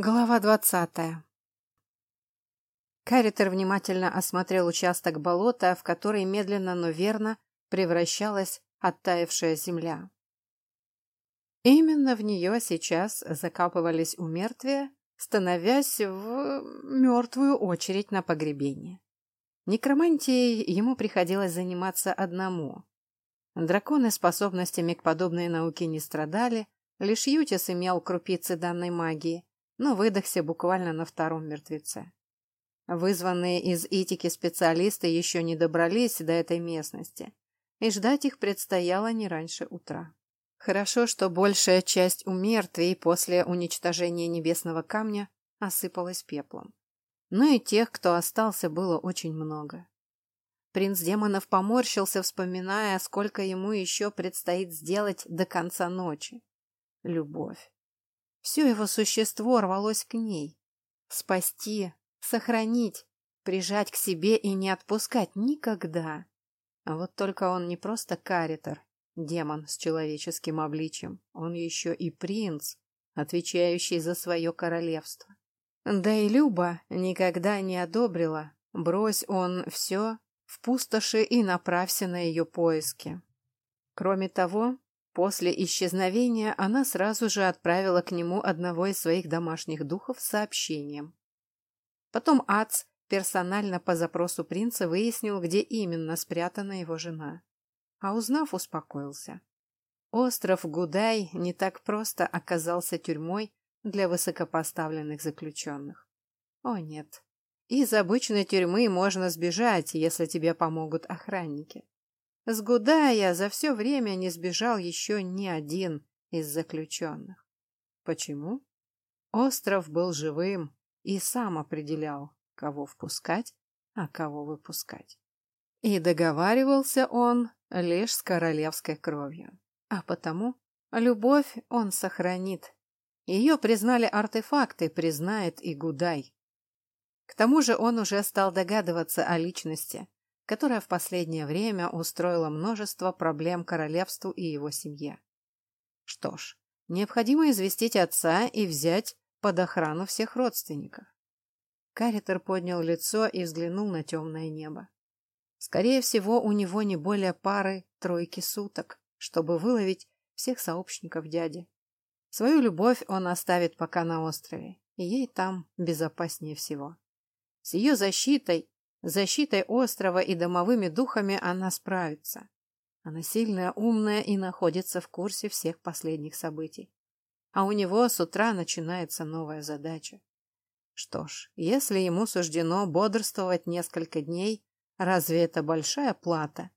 Глава двадцатая Каритер внимательно осмотрел участок болота, в который медленно, но верно превращалась оттаившая земля. Именно в нее сейчас закапывались у мертвия, становясь в мертвую очередь на погребение. Некромантией ему приходилось заниматься одному. Драконы способностями к подобной науке не страдали, лишь Ютис имел крупицы данной магии, но выдохся буквально на втором мертвеце. Вызванные из Итики специалисты еще не добрались до этой местности, и ждать их предстояло не раньше утра. Хорошо, что большая часть у мертвей после уничтожения небесного камня осыпалась пеплом. Но и тех, кто остался, было очень много. Принц демонов поморщился, вспоминая, сколько ему еще предстоит сделать до конца ночи. Любовь. Все его существо рвалось к ней. Спасти, сохранить, прижать к себе и не отпускать никогда. А вот только он не просто каритер, демон с человеческим обличием, он еще и принц, отвечающий за свое королевство. Да и Люба никогда не одобрила, брось он все в пустоши и направься на ее поиски. Кроме того, После исчезновения она сразу же отправила к нему одного из своих домашних духов с сообщением. Потом Ац персонально по запросу принца выяснил, где именно спрятана его жена. А узнав, успокоился. Остров Гудай не так просто оказался тюрьмой для высокопоставленных заключенных. О нет, из обычной тюрьмы можно сбежать, если тебе помогут охранники. С Гудая за все время не сбежал еще ни один из заключенных. Почему? Остров был живым и сам определял, кого впускать, а кого выпускать. И договаривался он лишь с королевской кровью. А потому любовь он сохранит. Ее признали артефакты, признает и Гудай. К тому же он уже стал догадываться о личности, которая в последнее время устроила множество проблем королевству и его семье. Что ж, необходимо известить отца и взять под охрану всех родственников. Каритер поднял лицо и взглянул на темное небо. Скорее всего, у него не более пары-тройки суток, чтобы выловить всех сообщников дяди. Свою любовь он оставит пока на острове, и ей там безопаснее всего. С ее защитой защитой острова и домовыми духами она справится. Она сильная, умная и находится в курсе всех последних событий. А у него с утра начинается новая задача. Что ж, если ему суждено бодрствовать несколько дней, разве это большая плата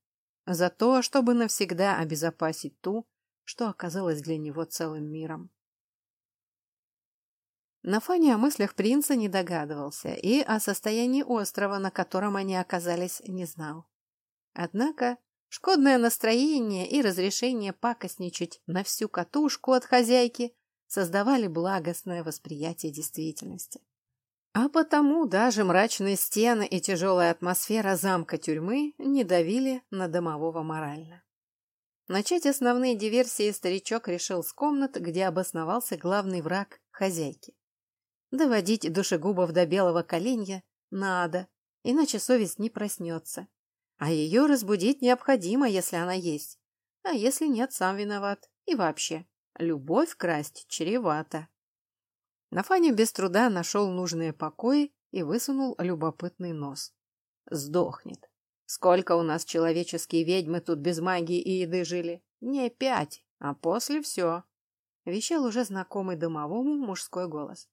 за то, чтобы навсегда обезопасить ту, что оказалось для него целым миром? На фоне о мыслях принца не догадывался и о состоянии острова, на котором они оказались, не знал. Однако шкодное настроение и разрешение пакостничать на всю катушку от хозяйки создавали благостное восприятие действительности. А потому даже мрачные стены и тяжелая атмосфера замка тюрьмы не давили на домового морально. Начать основные диверсии старичок решил с комнат, где обосновался главный враг хозяйки. Доводить душегубов до белого коленя надо, иначе совесть не проснется. А ее разбудить необходимо, если она есть. А если нет, сам виноват. И вообще, любовь красть чревато. Нафаня без труда нашел нужные покои и высунул любопытный нос. Сдохнет. Сколько у нас человеческие ведьмы тут без магии и еды жили? Не пять, а после все. Вещал уже знакомый домовому мужской голос.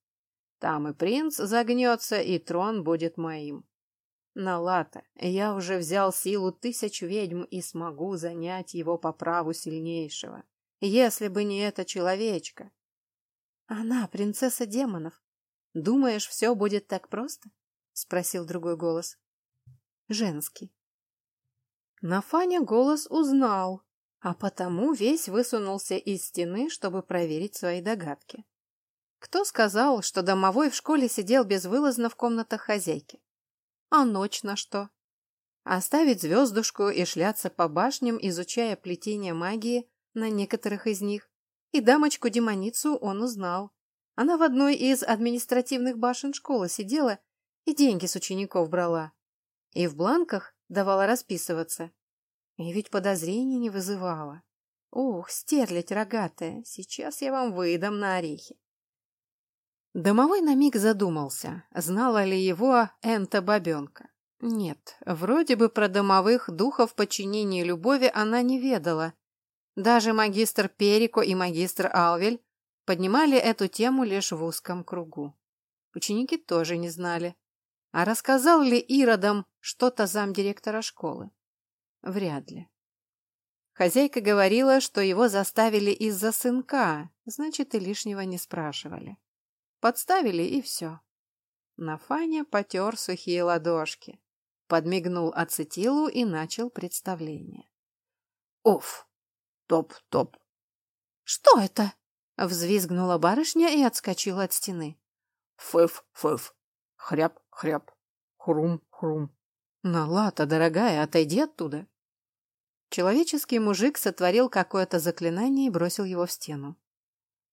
Там и принц загнется, и трон будет моим. Налата, я уже взял силу тысяч ведьм и смогу занять его по праву сильнейшего. Если бы не эта человечка. Она принцесса демонов. Думаешь, все будет так просто? Спросил другой голос. Женский. Нафаня голос узнал, а потому весь высунулся из стены, чтобы проверить свои догадки. Кто сказал, что домовой в школе сидел безвылазно в комнатах хозяйки? А ночь на что? Оставить звездушку и шляться по башням, изучая плетение магии на некоторых из них. И дамочку-демоницу он узнал. Она в одной из административных башен школы сидела и деньги с учеников брала. И в бланках давала расписываться. И ведь подозрений не вызывала. Ух, стерлядь рогатая, сейчас я вам выдам на орехи. Домовой на миг задумался, знала ли его Энта бабенка. Нет, вроде бы про домовых духов подчинения любови она не ведала. Даже магистр Перико и магистр Алвель поднимали эту тему лишь в узком кругу. Ученики тоже не знали. А рассказал ли Иродам что-то замдиректора школы? Вряд ли. Хозяйка говорила, что его заставили из-за сынка, значит, и лишнего не спрашивали. Подставили, и все. Нафаня потер сухие ладошки, подмигнул ацетилу и начал представление. «Уф! Топ-топ!» «Что это?» Взвизгнула барышня и отскочила от стены. Фыф-фыф. Хряп-хряп. Хрум-хрум. Налата, дорогая, отойди оттуда. Человеческий мужик сотворил какое-то заклинание и бросил его в стену.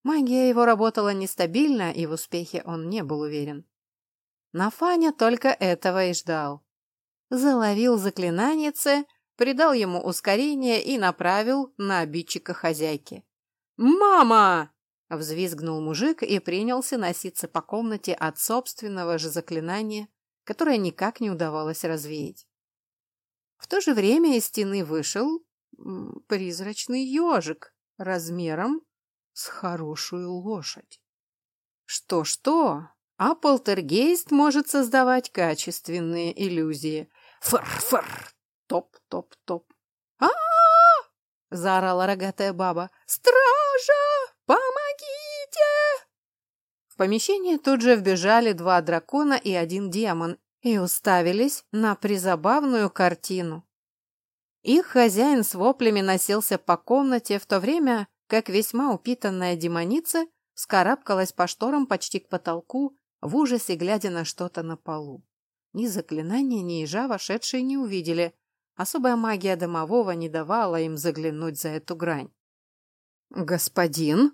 Магия его работала нестабильно, и в успехе он не был уверен. Нафаня только этого и ждал. Заловил заклинанице, придал ему ускорение и направил на обидчика хозяйки. «Мама!» Взвизгнул мужик и принялся носиться по комнате от собственного же заклинания, которое никак не удавалось развеять. В то же время из стены вышел призрачный ежик размером с хорошую лошадь. Что-что, а полтергейст может создавать качественные иллюзии. Фыр-фыр, топ-топ-топ. а, заорала рогатая баба. «Стража! Помогите!» В помещение тут же вбежали два дракона и один демон и уставились на призабавную картину. Их хозяин с воплями носился по комнате в то время, как весьма упитанная демоница скарабкалась по шторам почти к потолку, в ужасе глядя на что-то на полу. Ни заклинания, ни ежа вошедшие не увидели. Особая магия домового не давала им заглянуть за эту грань. «Господин?»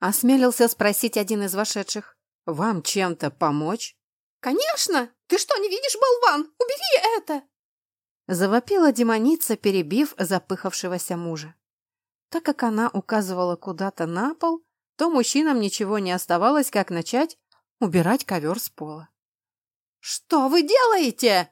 Осмелился спросить один из вошедших. «Вам чем-то помочь?» «Конечно! Ты что, не видишь, болван? Убери это!» Завопила демоница, перебив запыхавшегося мужа. Так как она указывала куда-то на пол, то мужчинам ничего не оставалось, как начать убирать ковер с пола. «Что вы делаете?»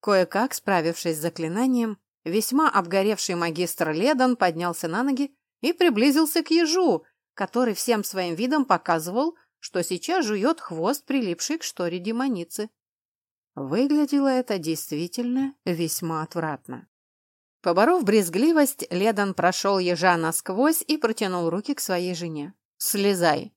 Кое-как, справившись с заклинанием, весьма обгоревший магистр Ледан поднялся на ноги и приблизился к ежу, который всем своим видом показывал, что сейчас жует хвост, прилипший к шторе демоницы. Выглядело это действительно весьма отвратно. Поборов брезгливость, Ледан прошел ежа насквозь и протянул руки к своей жене. «Слезай!»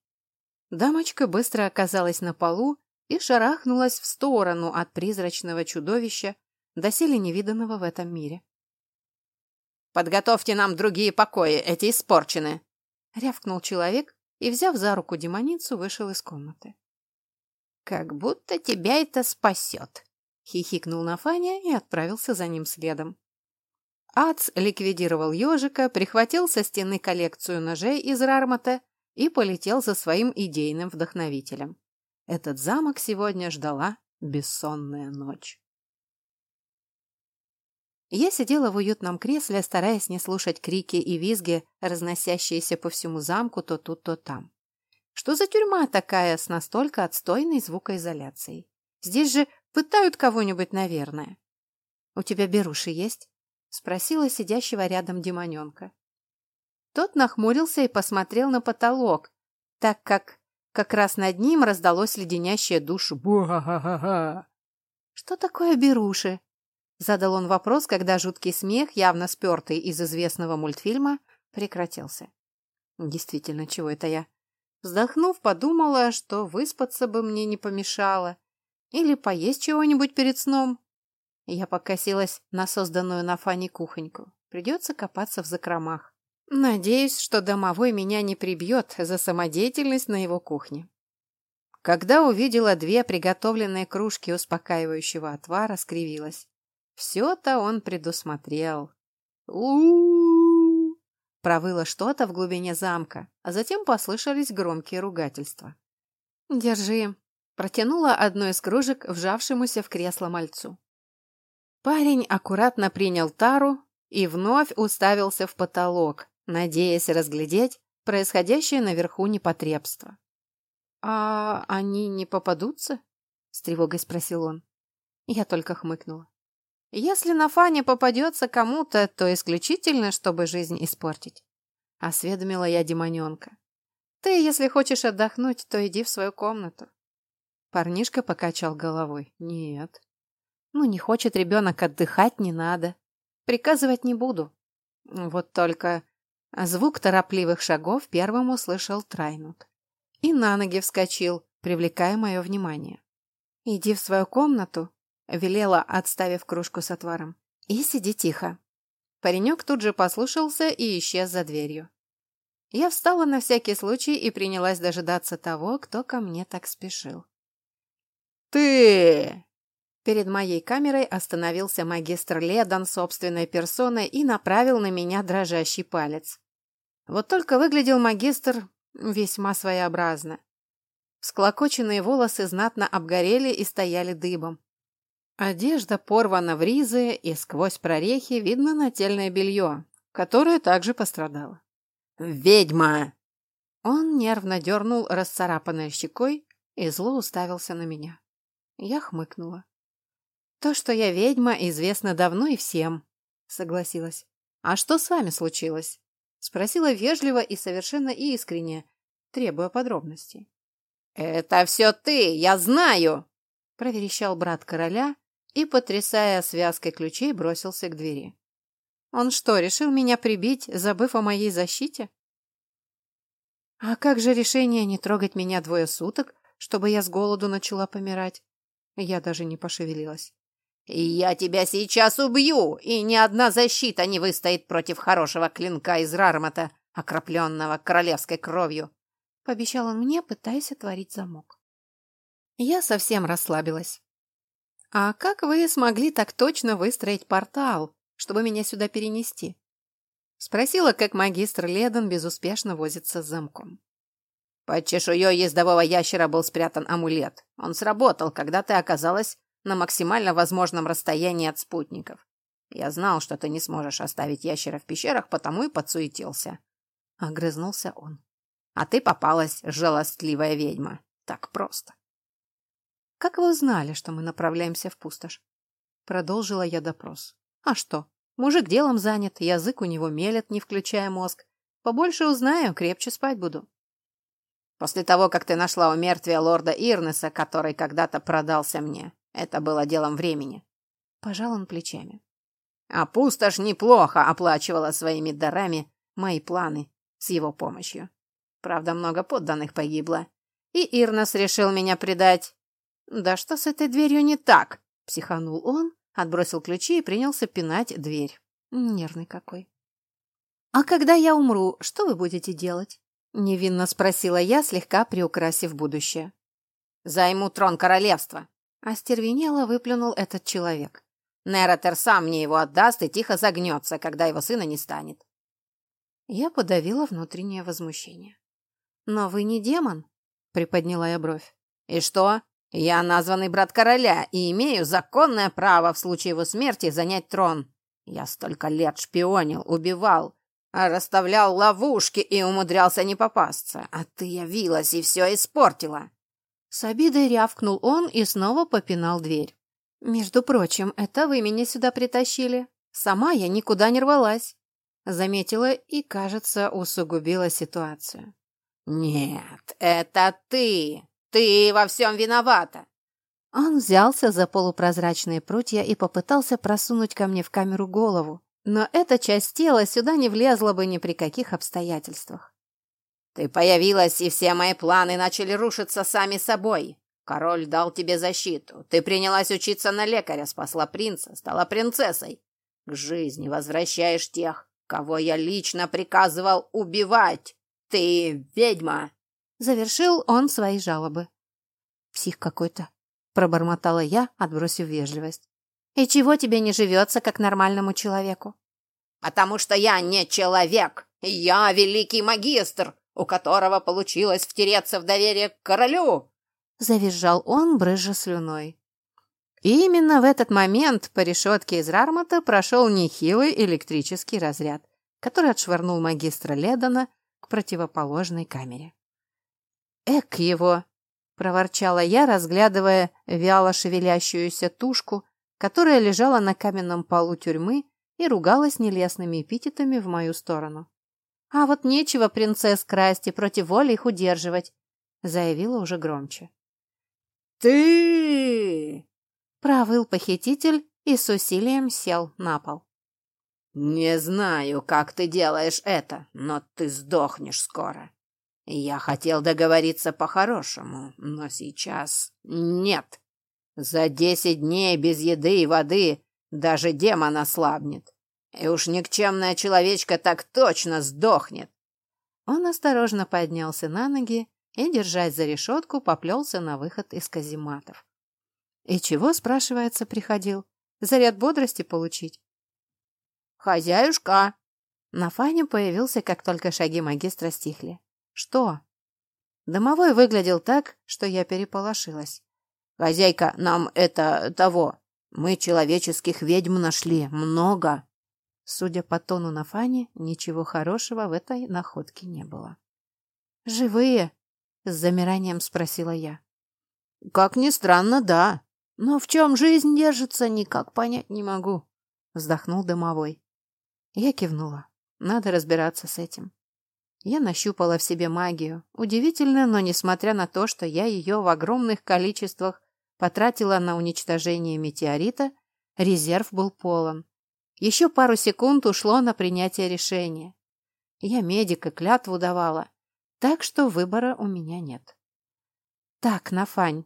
Дамочка быстро оказалась на полу и шарахнулась в сторону от призрачного чудовища, доселе невиданного в этом мире. «Подготовьте нам другие покои, эти испорчены!» рявкнул человек и, взяв за руку демоницу, вышел из комнаты. «Как будто тебя это спасет!» — хихикнул Нафаня и отправился за ним следом. Ац ликвидировал ежика, прихватил со стены коллекцию ножей из рармата и полетел за своим идейным вдохновителем. Этот замок сегодня ждала бессонная ночь. Я сидела в уютном кресле, стараясь не слушать крики и визги, разносящиеся по всему замку то тут, то там. Что за тюрьма такая с настолько отстойной звукоизоляцией? Здесь же пытают кого-нибудь, наверное. «У тебя беруши есть?» — спросила сидящего рядом демоненка. Тот нахмурился и посмотрел на потолок, так как как раз над ним раздалось леденящее душу «Бу-ха-ха-ха-ха!» «Что такое беруши?» Задал он вопрос, когда жуткий смех, явно спертый из известного мультфильма, прекратился. Действительно, чего это я? Вздохнув, подумала, что выспаться бы мне не помешало. Или поесть чего-нибудь перед сном. Я покосилась на созданную на фане кухоньку. Придется копаться в закромах. Надеюсь, что домовой меня не прибьет за самодеятельность на его кухне. Когда увидела две приготовленные кружки успокаивающего отвара, скривилась. Все-то он предусмотрел. у, провыло что-то в глубине замка, а затем послышались громкие ругательства. «Держи», — протянула одну из кружек вжавшемуся в кресло мальцу. Парень аккуратно принял тару и вновь уставился в потолок, надеясь разглядеть происходящее наверху непотребство. «А они не попадутся?» — с тревогой спросил он. Я только хмыкнула. «Если на фане попадется кому-то, то исключительно, чтобы жизнь испортить», — осведомила я демоненка. «Ты, если хочешь отдохнуть, то иди в свою комнату». Парнишка покачал головой. «Нет». «Ну, не хочет ребенок отдыхать, не надо. Приказывать не буду. Вот только звук торопливых шагов первым услышал Трайнут. И на ноги вскочил, привлекая мое внимание. «Иди в свою комнату», — велела, отставив кружку с отваром, — «и сиди тихо». Паренек тут же послушался и исчез за дверью. Я встала на всякий случай и принялась дожидаться того, кто ко мне так спешил. «Ты!» Перед моей камерой остановился магистр Ледан собственной персоной и направил на меня дрожащий палец. Вот только выглядел магистр весьма своеобразно. Склокоченные волосы знатно обгорели и стояли дыбом. Одежда порвана в ризы, и сквозь прорехи видно нательное белье, которое также пострадало. «Ведьма!» Он нервно дернул расцарапанной щекой и зло уставился на меня. Я хмыкнула. «То, что я ведьма, известно давно и всем», — согласилась. «А что с вами случилось?» — спросила вежливо и совершенно искренне, требуя подробностей. «Это все ты, я знаю!» — проверещал брат короля и, потрясая связкой ключей, бросился к двери. «Он что, решил меня прибить, забыв о моей защите?» «А как же решение не трогать меня двое суток, чтобы я с голоду начала помирать?» Я даже не пошевелилась. «Я тебя сейчас убью, и ни одна защита не выстоит против хорошего клинка из рармата, окропленного королевской кровью пообещал он мне, пытаясь отворить замок. Я совсем расслабилась. «А как вы смогли так точно выстроить портал, чтобы меня сюда перенести?» Спросила, как магистр Ледон безуспешно возится с замком. Под чешуей ездового ящера был спрятан амулет. Он сработал, когда ты оказалась на максимально возможном расстоянии от спутников. Я знал, что ты не сможешь оставить ящера в пещерах, потому и подсуетился. Огрызнулся он. А ты попалась, жалостливая ведьма. Так просто. Как вы узнали, что мы направляемся в пустошь? Продолжила я допрос. А что? Мужик делом занят, язык у него мелет, не включая мозг. Побольше узнаю, крепче спать буду. После того, как ты нашла у мертвия лорда Ирнеса, который когда-то продался мне, это было делом времени. Пожал он плечами. А пустошь неплохо оплачивала своими дарами мои планы с его помощью. Правда, много подданных погибло. И Ирнос решил меня предать. «Да что с этой дверью не так?» – психанул он, отбросил ключи и принялся пинать дверь. Нервный какой. «А когда я умру, что вы будете делать?» – невинно спросила я, слегка приукрасив будущее. «Займу трон королевства», – остервенело выплюнул этот человек. Нератер сам мне его отдаст и тихо загнется, когда его сына не станет. Я подавила внутреннее возмущение. «Но вы не демон?» — приподняла я бровь. «И что? Я названный брат короля и имею законное право в случае его смерти занять трон. Я столько лет шпионил, убивал, расставлял ловушки и умудрялся не попасться. А ты явилась и все испортила!» С обидой рявкнул он и снова попинал дверь. «Между прочим, это вы меня сюда притащили. Сама я никуда не рвалась», — заметила и, кажется, усугубила ситуацию. «Нет, это ты! Ты во всем виновата!» Он взялся за полупрозрачные прутья и попытался просунуть ко мне в камеру голову, но эта часть тела сюда не влезла бы ни при каких обстоятельствах. «Ты появилась, и все мои планы начали рушиться сами собой. Король дал тебе защиту. Ты принялась учиться на лекаря, спасла принца, стала принцессой. К жизни возвращаешь тех, кого я лично приказывал убивать. «Ты ведьма!» Завершил он свои жалобы. «Псих какой-то», — пробормотала я, отбросив вежливость. «И чего тебе не живется, как нормальному человеку?» «Потому что я не человек!» Я великий магистр, у которого получилось втереться в доверие к королю!» Завизжал он, брызжа слюной. И именно в этот момент по решетке из рармата прошел нехилый электрический разряд, который отшвырнул магистра Ледона к противоположной камере. «Эк его!» — проворчала я, разглядывая вяло шевелящуюся тушку, которая лежала на каменном полу тюрьмы и ругалась нелестными эпитетами в мою сторону. «А вот нечего принцесс красть и против воли их удерживать», — заявила уже громче. «Ты!» — провыл похититель и с усилием сел на пол. «Не знаю, как ты делаешь это, но ты сдохнешь скоро. Я хотел договориться по-хорошему, но сейчас нет. За десять дней без еды и воды даже демон ослабнет. И уж никчемная человечка так точно сдохнет. Он осторожно поднялся на ноги и, держась за решетку, поплелся на выход из казематов. И чего, спрашивается, приходил? Заряд бодрости получить? «Хозяюшка!» На Фане появился, как только шаги магистра стихли. «Что?» Домовой выглядел так, что я переполошилась. «Хозяйка, нам это... того. Мы человеческих ведьм нашли. Много». Судя по тону на Фане, ничего хорошего в этой находке не было. «Живые?» — с замиранием спросила я. «Как ни странно, да. Но в чем жизнь держится, никак понять не могу», — вздохнул домовой. Я кивнула. Надо разбираться с этим. Я нащупала в себе магию. Удивительно, но несмотря на то, что я ее в огромных количествах потратила на уничтожение метеорита, резерв был полон. Еще пару секунд ушло на принятие решения. Я медика клятву давала, так что выбора у меня нет. Так, Нафань,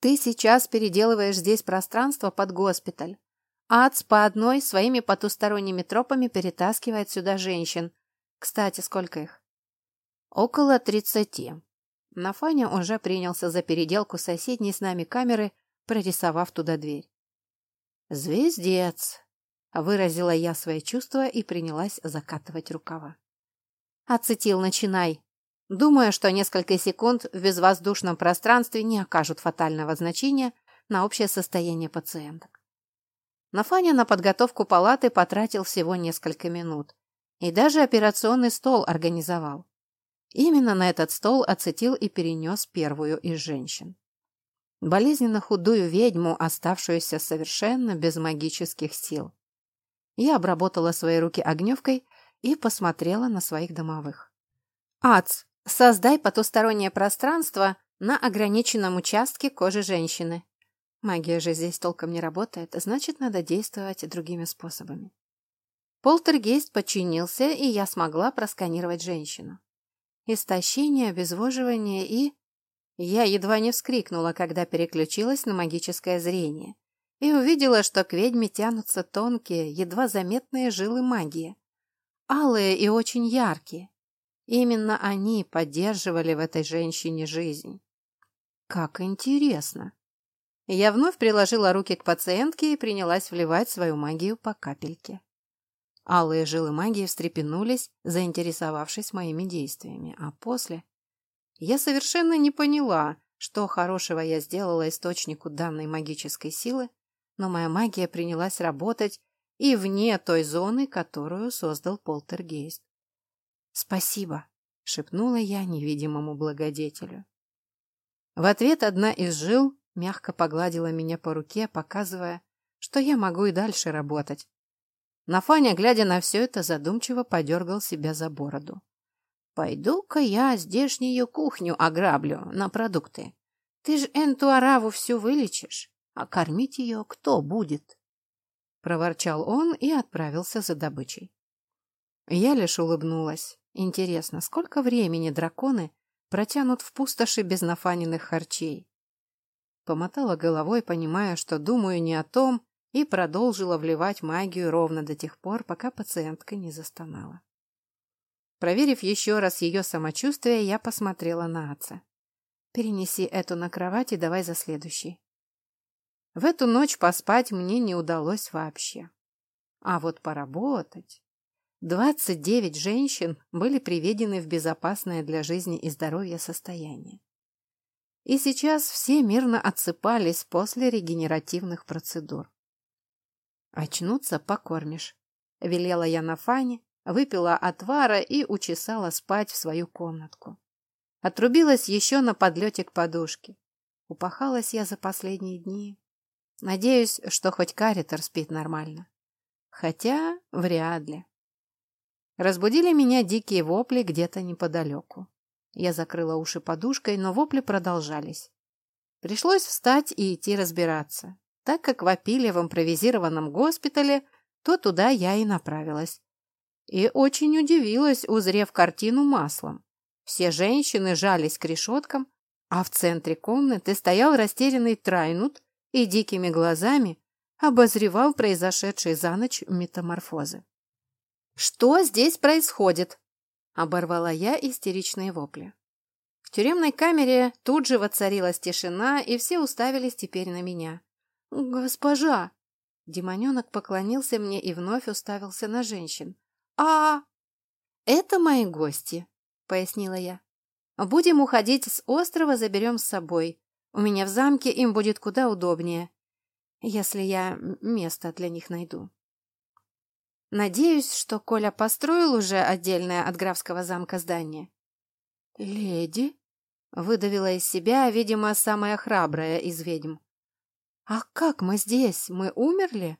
ты сейчас переделываешь здесь пространство под госпиталь. Ац по одной своими потусторонними тропами перетаскивает сюда женщин, кстати, сколько их? Около тридцати. Нафаня уже принялся за переделку соседней с нами камеры, прорисовав туда дверь. «Звездец!» — выразила я свои чувства и принялась закатывать рукава. «Ацетил, начинай!» Думаю, что несколько секунд в безвоздушном пространстве не окажут фатального значения на общее состояние пациенток. Нафаня на подготовку палаты потратил всего несколько минут. И даже операционный стол организовал. Именно на этот стол оцетил и перенес первую из женщин. Болезненно худую ведьму, оставшуюся совершенно без магических сил. Я обработала свои руки огневкой и посмотрела на своих домовых. «Ац, создай потустороннее пространство на ограниченном участке кожи женщины. Магия же здесь толком не работает, значит, надо действовать другими способами. Полтергейст подчинился, и я смогла просканировать женщину. Истощение, обезвоживание и... Я едва не вскрикнула, когда переключилась на магическое зрение и увидела, что к ведьме тянутся тонкие, едва заметные жилы магии. Алые и очень яркие. Именно они поддерживали в этой женщине жизнь. Как интересно! Я вновь приложила руки к пациентке и принялась вливать свою магию по капельке. Алые жилы магии встрепенулись, заинтересовавшись моими действиями, а после... Я совершенно не поняла, что хорошего я сделала источнику данной магической силы, но моя магия принялась работать и вне той зоны, которую создал полтергейст. «Спасибо», — шепнула я невидимому благодетелю. В ответ одна из жил мягко погладила меня по руке, показывая, что я могу и дальше работать, Нафаня, глядя на все это, задумчиво подергал себя за бороду. «Пойду-ка я здешнюю кухню ограблю на продукты. Ты ж энту араву всю вылечишь, а кормить ее кто будет?» Проворчал он и отправился за добычей. Я лишь улыбнулась. Интересно, сколько времени драконы протянут в пустоши без нафаниных харчей? Помотала головой, понимая, что думаю не о том, и продолжила вливать магию ровно до тех пор, пока пациентка не застонала. Проверив еще раз ее самочувствие, я посмотрела на отца. «Перенеси эту на кровать и давай за следующий». В эту ночь поспать мне не удалось вообще. А вот поработать... Двадцать девять женщин были приведены в безопасное для жизни и здоровья состояние. И сейчас все мирно отсыпались после регенеративных процедур. «Очнуться покормишь», — велела я на Фане, выпила отвара и учесала спать в свою комнатку. Отрубилась еще на подлете к подушке. Упахалась я за последние дни. Надеюсь, что хоть Каритер спит нормально. Хотя вряд ли. Разбудили меня дикие вопли где-то неподалеку. Я закрыла уши подушкой, но вопли продолжались. Пришлось встать и идти разбираться. Так как вопили в импровизированном госпитале, то туда я и направилась. И очень удивилась, узрев картину маслом. Все женщины жались к решеткам, а в центре комнаты стоял растерянный Трайнут и дикими глазами обозревал произошедшие за ночь метаморфозы. «Что здесь происходит?» — оборвала я истеричные вопли. В тюремной камере тут же воцарилась тишина, и все уставились теперь на меня. «Госпожа!» Демоненок поклонился мне и вновь уставился на женщин. «А...» «Это мои гости», — пояснила я. «Будем уходить с острова, заберем с собой. У меня в замке им будет куда удобнее, если я место для них найду». Надеюсь, что Коля построил уже отдельное от графского замка здание. «Леди?» — выдавила из себя, видимо, самая храбрая из ведьм. «А как мы здесь? Мы умерли?»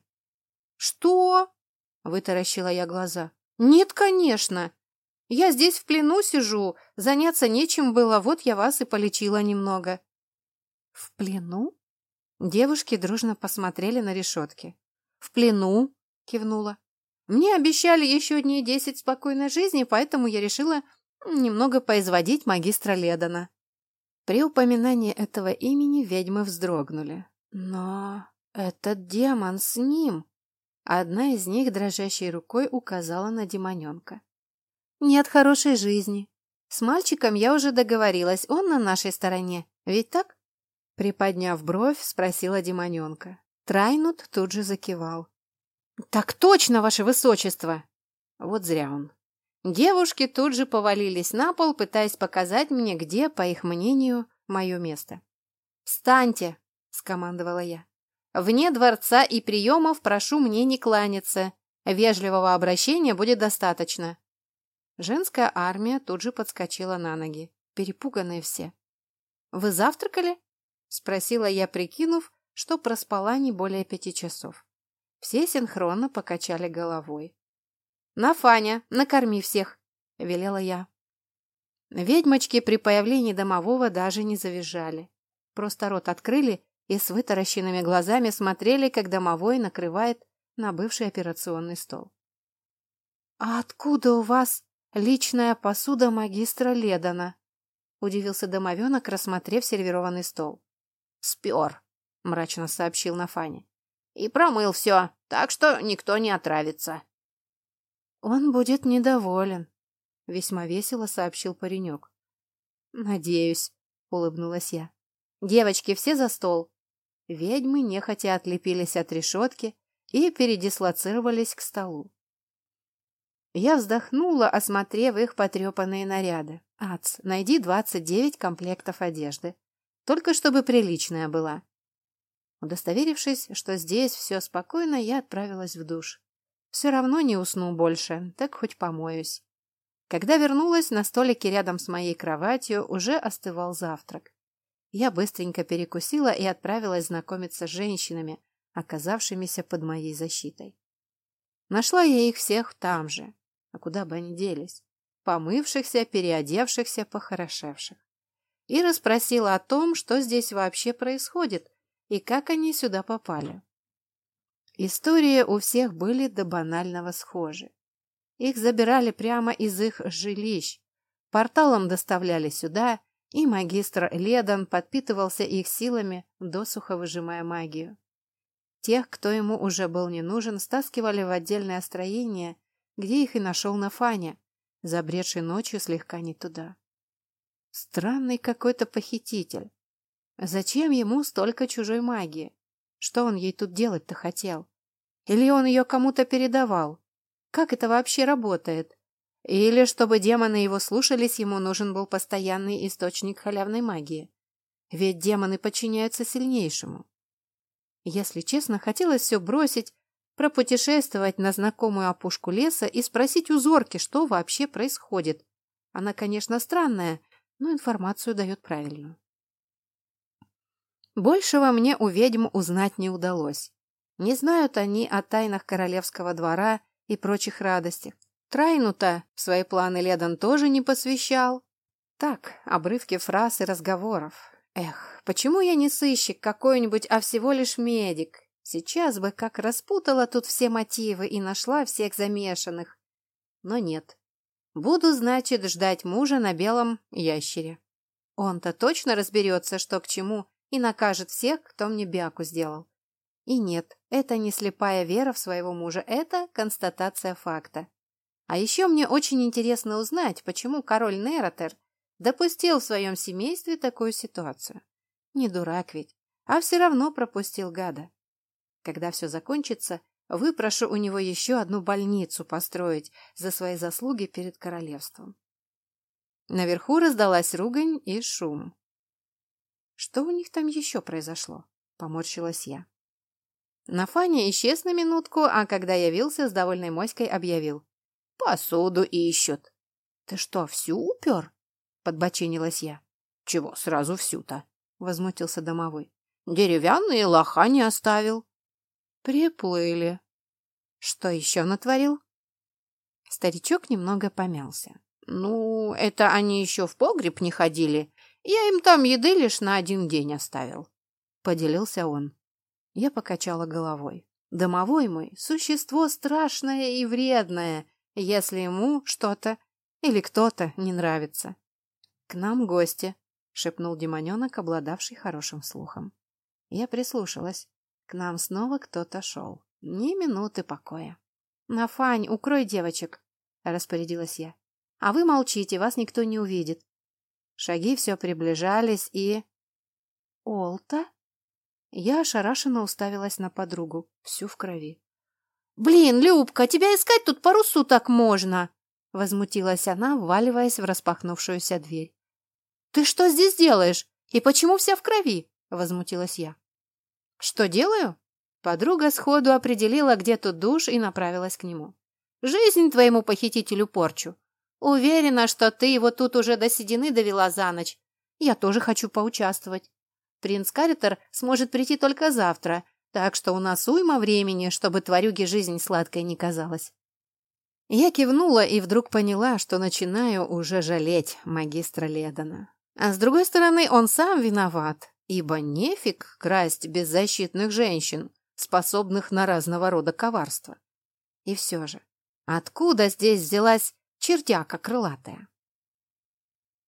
«Что?» — вытаращила я глаза. «Нет, конечно. Я здесь в плену сижу, заняться нечем было, вот я вас и полечила немного». «В плену?» Девушки дружно посмотрели на решетки. «В плену?» — кивнула. «Мне обещали еще дней десять спокойной жизни, поэтому я решила немного поизводить магистра Ледана». При упоминании этого имени ведьмы вздрогнули. «Но этот демон с ним!» Одна из них дрожащей рукой указала на демоненка. «Нет хорошей жизни. С мальчиком я уже договорилась, он на нашей стороне. Ведь так?» Приподняв бровь, спросила демоненка. Трайнут тут же закивал. «Так точно, ваше высочество!» Вот зря он. Девушки тут же повалились на пол, пытаясь показать мне, где, по их мнению, мое место. «Встаньте!» — скомандовала я. Вне дворца и приемов прошу мне не кланяться. Вежливого обращения будет достаточно. Женская армия тут же подскочила на ноги, перепуганные все. «Вы завтракали?» — спросила я, прикинув, что проспала не более пяти часов. Все синхронно покачали головой. «На, Фаня, накорми всех!» — велела я. Ведьмочки при появлении домового даже не завизжали. Просто рот открыли и с вытаращенными глазами смотрели, как домовой накрывает на бывший операционный стол. «А откуда у вас личная посуда магистра Ледана?» — удивился домовенок, рассмотрев сервированный стол. «Спер», — мрачно сообщил Нафаня. «И промыл все, так что никто не отравится». «Он будет недоволен», — весьма весело сообщил паренек. «Надеюсь», — улыбнулась я. «Девочки, все за стол. Ведьмы нехотя отлепились от решетки и передислоцировались к столу. Я вздохнула, осмотрев их потрепанные наряды. Ац, найди двадцать девять комплектов одежды. Только чтобы приличная была. Удостоверившись, что здесь все спокойно, я отправилась в душ. Все равно не усну больше, так хоть помоюсь. Когда вернулась, на столике рядом с моей кроватью уже остывал завтрак. Я быстренько перекусила и отправилась знакомиться с женщинами, оказавшимися под моей защитой. Нашла я их всех там же, а куда бы они делись, помывшихся, переодевшихся, похорошевших. И расспросила о том, что здесь вообще происходит и как они сюда попали. Истории у всех были до банального схожи. Их забирали прямо из их жилищ, порталом доставляли сюда и магистр Ледан подпитывался их силами, досуха выжимая магию. Тех, кто ему уже был не нужен, стаскивали в отдельное строение, где их и нашел Нафаня, забредший ночью слегка не туда. Странный какой-то похититель. Зачем ему столько чужой магии? Что он ей тут делать-то хотел? Или он ее кому-то передавал? Как это вообще работает? Или, чтобы демоны его слушались, ему нужен был постоянный источник халявной магии? Ведь демоны подчиняются сильнейшему. Если честно, хотелось все бросить, пропутешествовать на знакомую опушку леса и спросить у Зорки, что вообще происходит. Она, конечно, странная, но информацию дает правильную. Большего мне у ведьм узнать не удалось. Не знают они о тайнах королевского двора и прочих радостях. Трайну-то в свои планы Ледан тоже не посвящал. Так, обрывки фраз и разговоров. Эх, почему я не сыщик какой-нибудь, а всего лишь медик? Сейчас бы как распутала тут все мотивы и нашла всех замешанных. Но нет. Буду, значит, ждать мужа на белом ящере. Он-то точно разберется, что к чему, и накажет всех, кто мне бяку сделал. И нет, это не слепая вера в своего мужа, это констатация факта. А еще мне очень интересно узнать, почему король Неротер допустил в своем семействе такую ситуацию. Не дурак ведь, а все равно пропустил гада. Когда все закончится, выпрошу у него еще одну больницу построить за свои заслуги перед королевством. Наверху раздалась ругань и шум. Что у них там еще произошло? Поморщилась я. Нафаня исчез на минутку, а когда явился, с довольной моськой объявил. «Посуду ищут». «Ты что, всю упер?» — подбочинилась я. «Чего сразу всю-то?» — возмутился домовой. «Деревянные лоха не оставил». «Приплыли». «Что еще натворил?» Старичок немного помялся. «Ну, это они еще в погреб не ходили. Я им там еды лишь на один день оставил», — поделился он. Я покачала головой. Домовой мой — существо страшное и вредное, если ему что-то или кто-то не нравится. «К нам гости», — шепнул демоненок, обладавший хорошим слухом. Я прислушалась. К нам снова кто-то шел. Ни минуты покоя. «Нафань, укрой девочек», — распорядилась я. «А вы молчите, вас никто не увидит. Шаги все приближались и... «Олта?» Я ошарашенно уставилась на подругу, всю в крови. «Блин, Любка, тебя искать тут пару суток можно!» Возмутилась она, вваливаясь в распахнувшуюся дверь. «Ты что здесь делаешь? И почему вся в крови?» Возмутилась я. «Что делаю?» Подруга сходу определила, где тут душ, и направилась к нему. «Жизнь твоему похитителю порчу. Уверена, что ты его тут уже до седины довела за ночь. Я тоже хочу поучаствовать. Принц Каритер сможет прийти только завтра, так что у нас уйма времени, чтобы тварюге жизнь сладкой не казалась. Я кивнула и вдруг поняла, что начинаю уже жалеть магистра Ледана. А с другой стороны, он сам виноват, ибо нефиг красть беззащитных женщин, способных на разного рода коварства. И все же, откуда здесь взялась чертяка крылатая.